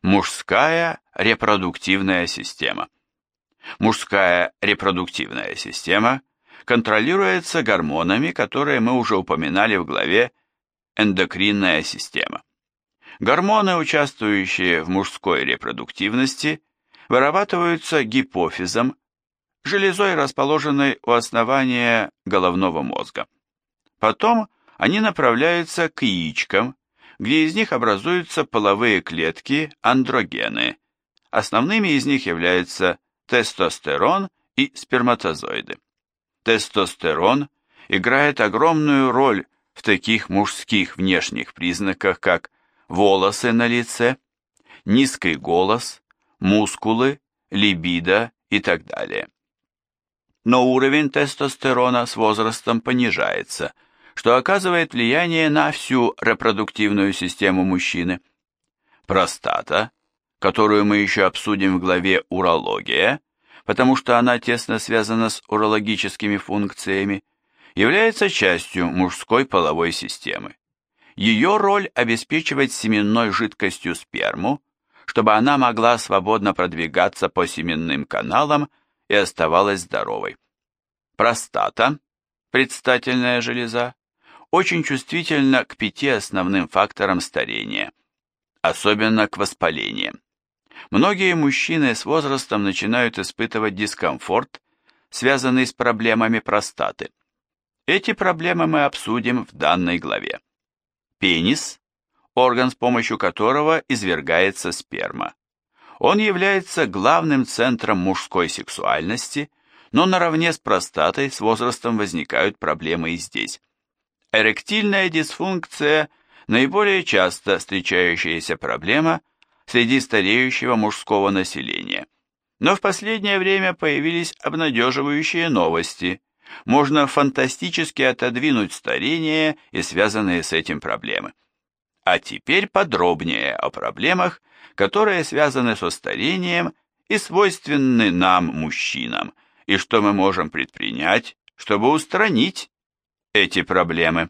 Мужская репродуктивная система. Мужская репродуктивная система контролируется гормонами, которые мы уже упоминали в главе «Эндокринная система». Гормоны, участвующие в мужской репродуктивности, вырабатываются гипофизом, железой, расположенной у основания головного мозга. Потом они направляются к яичкам, где из них образуются половые клетки андрогены. Основными из них являются тестостерон и сперматозоиды. Тестостерон играет огромную роль в таких мужских внешних признаках, как волосы на лице, низкий голос, мускулы, либидо и так далее. Но уровень тестостерона с возрастом понижается, что оказывает влияние на всю репродуктивную систему мужчины. Простата, которую мы еще обсудим в главе «Урология», потому что она тесно связана с урологическими функциями, является частью мужской половой системы. Ее роль обеспечивать семенной жидкостью сперму, чтобы она могла свободно продвигаться по семенным каналам и оставалась здоровой. Простата, предстательная железа, очень чувствительна к пяти основным факторам старения, особенно к воспалениям. Многие мужчины с возрастом начинают испытывать дискомфорт, связанный с проблемами простаты. Эти проблемы мы обсудим в данной главе. Пенис – орган, с помощью которого извергается сперма. Он является главным центром мужской сексуальности, но наравне с простатой с возрастом возникают проблемы и здесь. Эректильная дисфункция – наиболее часто встречающаяся проблема среди стареющего мужского населения. Но в последнее время появились обнадеживающие новости. Можно фантастически отодвинуть старение и связанные с этим проблемы. А теперь подробнее о проблемах, которые связаны со старением и свойственны нам, мужчинам, и что мы можем предпринять, чтобы устранить эти проблемы.